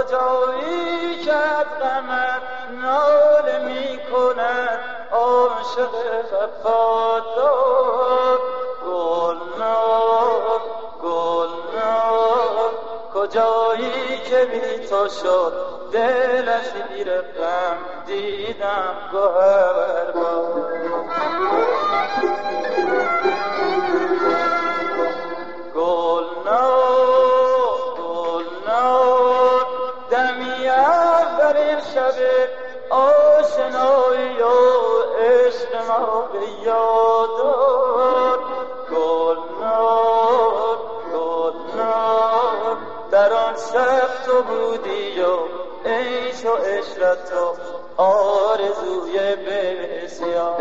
کجایی که قمر نال می کند عاشق وفادار. گلنار گلنار کجایی که بی تو شد دلش دیر غم دیدم گوهر آشنایی و عشق ما به یادار گلنار گلنار در آن شب تو بودی و عیش و عشرت و آرزوی بسیار.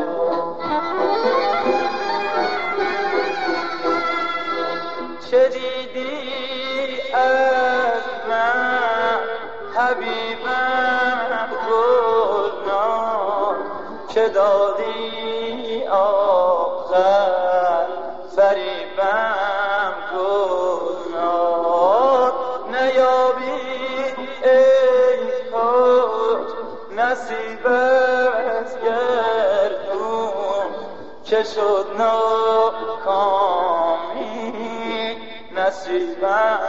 چه دیدی از من حبیبم؟ که دادی آخر؟ فریبم گناه. نیابی ای نصیب از گردون. که شد ناکامی؟ نصیبم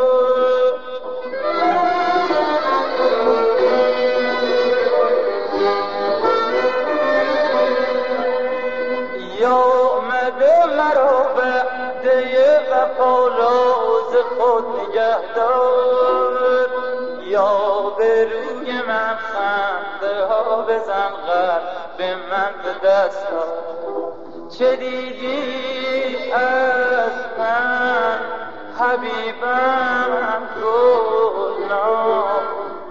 وعده وفالاز خود نگهدار. یا به روی من خنده ها بزن به من به دست چه دیدی از من؟ حبیبم گلنام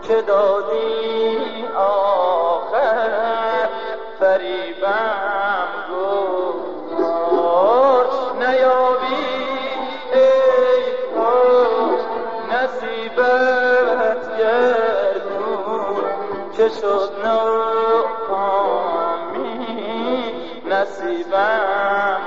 که دادی آخر که شد نصیبم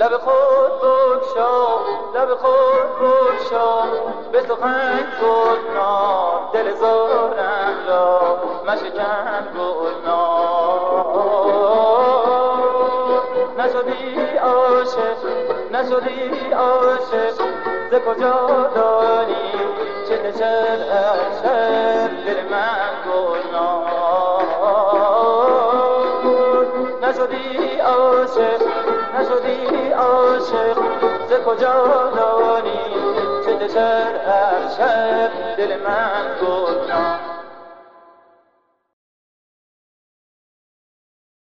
لب خود بکشا لب خود بکشا به سخن گلنار دل زارم را مشکن گلنار نشدی عاشق نشدی عاشق ز کجا داری چه نشد از دل من گلنار نشدی عاشق نشدی عاشق ز کجا دانی چه هر شب دل من گفتم